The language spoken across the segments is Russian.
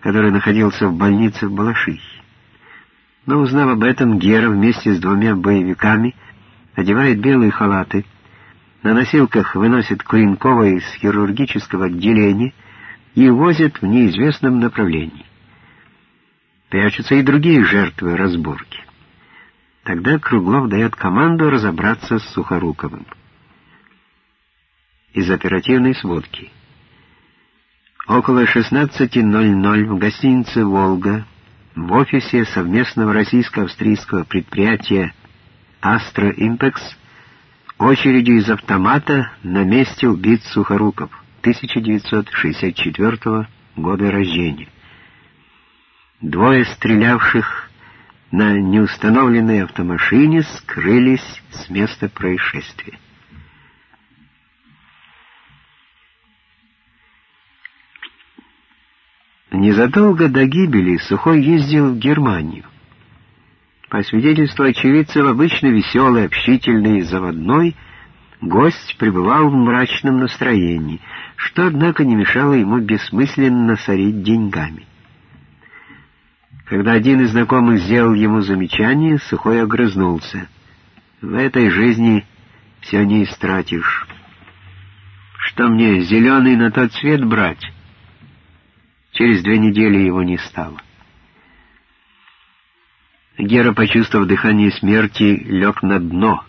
который находился в больнице в Балашихе. Но узнав об этом, Гера вместе с двумя боевиками одевает белые халаты, на носилках выносит Куренкова из хирургического отделения и возит в неизвестном направлении. Прячутся и другие жертвы разборки. Тогда Круглов дает команду разобраться с Сухоруковым. Из оперативной сводки. Около 16.00 в гостинице «Волга» в офисе совместного российско-австрийского предприятия «Астро Импекс» очередью из автомата на месте убит Сухоруков, 1964 года рождения. Двое стрелявших на неустановленной автомашине скрылись с места происшествия. Незадолго до гибели Сухой ездил в Германию. По свидетельству очевидцев, обычно веселый, общительный, заводной, гость пребывал в мрачном настроении, что, однако, не мешало ему бессмысленно сорить деньгами. Когда один из знакомых сделал ему замечание, Сухой огрызнулся. «В этой жизни все не истратишь. Что мне, зеленый на тот цвет брать?» Через две недели его не стало. Гера, почувствовав дыхание смерти, лег на дно.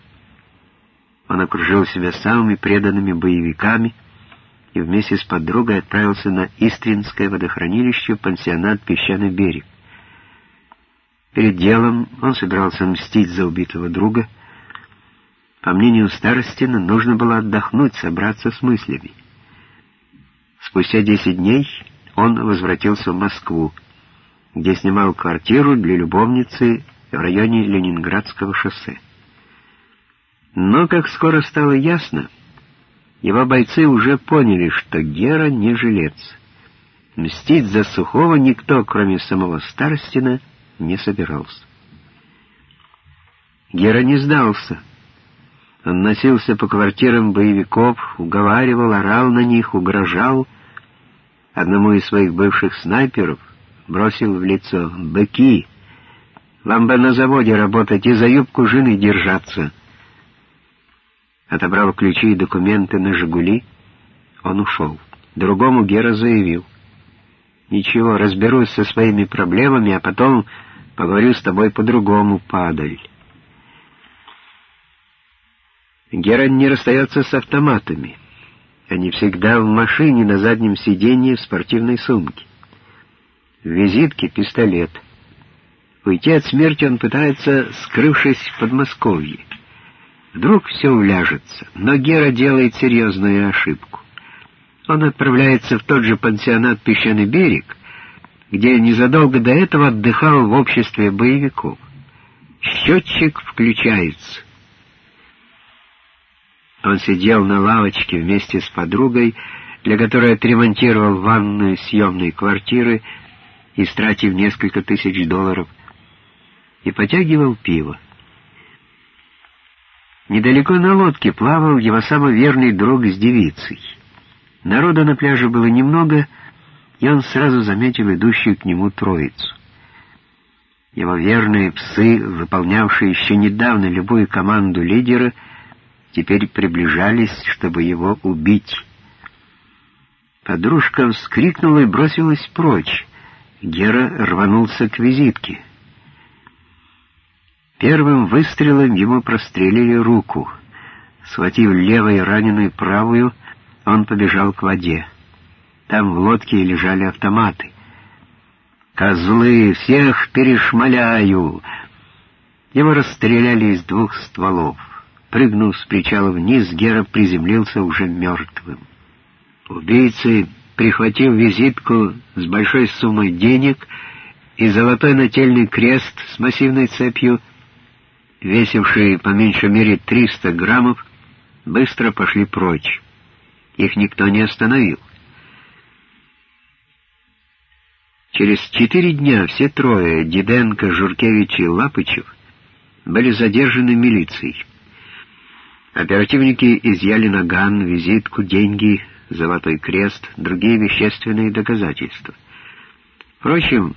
Он окружил себя самыми преданными боевиками и вместе с подругой отправился на Истринское водохранилище, пансионат «Песчаный берег». Перед делом он собирался мстить за убитого друга. По мнению Старостина, нужно было отдохнуть, собраться с мыслями. Спустя десять дней он возвратился в Москву, где снимал квартиру для любовницы в районе Ленинградского шоссе. Но, как скоро стало ясно, его бойцы уже поняли, что Гера не жилец. Мстить за Сухого никто, кроме самого Старостина, не собирался. Гера не сдался. Он носился по квартирам боевиков, уговаривал, орал на них, угрожал. Одному из своих бывших снайперов бросил в лицо «Быки! Вам бы на заводе работать и за юбку жены держаться!» Отобрав ключи и документы на «Жигули», он ушел. Другому Гера заявил «Ничего, разберусь со своими проблемами, а потом Поговорю с тобой по-другому, падаль. Герань не расстается с автоматами. Они всегда в машине на заднем сиденье в спортивной сумке. В визитке пистолет. Уйти от смерти он пытается, скрывшись в Подмосковье. Вдруг все уляжется, но Гера делает серьезную ошибку. Он отправляется в тот же пансионат «Песчаный берег», где незадолго до этого отдыхал в обществе боевиков. Счетчик включается. Он сидел на лавочке вместе с подругой, для которой отремонтировал ванную съемной квартиры, истратив несколько тысяч долларов, и потягивал пиво. Недалеко на лодке плавал его самый верный друг с девицей. Народа на пляже было немного, и он сразу заметил идущую к нему троицу. Его верные псы, выполнявшие еще недавно любую команду лидера, теперь приближались, чтобы его убить. Подружка вскрикнула и бросилась прочь. Гера рванулся к визитке. Первым выстрелом ему прострелили руку. Схватив левой раненую правую, он побежал к воде. Там в лодке лежали автоматы. «Козлы! Всех перешмаляю!» Его расстреляли из двух стволов. Прыгнув с причала вниз, Гера приземлился уже мертвым. Убийцы, прихватив визитку с большой суммой денег и золотой нательный крест с массивной цепью, весивший по меньшей мере 300 граммов, быстро пошли прочь. Их никто не остановил. Через четыре дня все трое, Диденко, Журкевич и Лапычев, были задержаны милицией. Оперативники изъяли наган, визитку, деньги, золотой крест, другие вещественные доказательства. Впрочем,